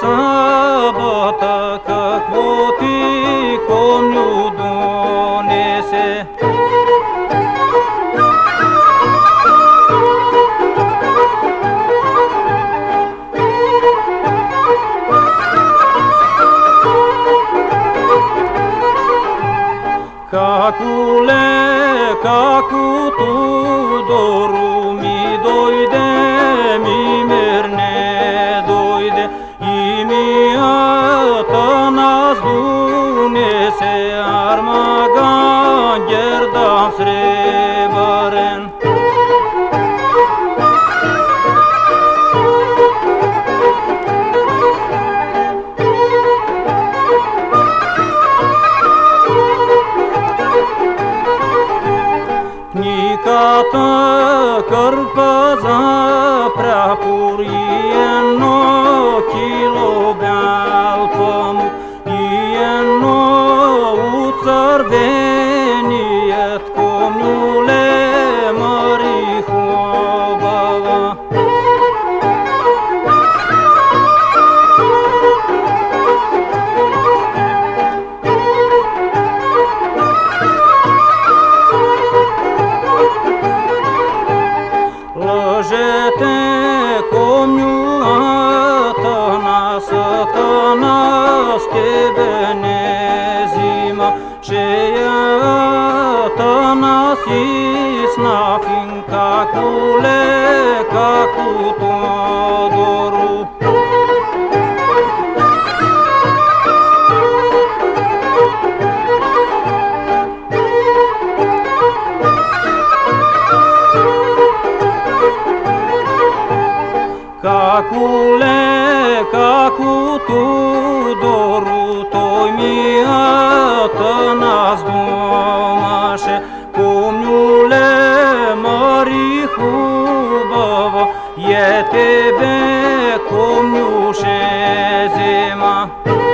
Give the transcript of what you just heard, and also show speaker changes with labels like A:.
A: сабота, какво ти коню донесе. Какуле, какуто дору Ilyata nazlune se armagan gerdan srebaren Nikata karpaza prapuri галком Дієно у цервені єтком Нюле Маріхобава Ложете комню nezima Šeja nas isna na culeca cu Teodorul Cacule како Тодору, тој мијата нас домаше. Помню ле, Мари хубава, е тебе помнюше зима.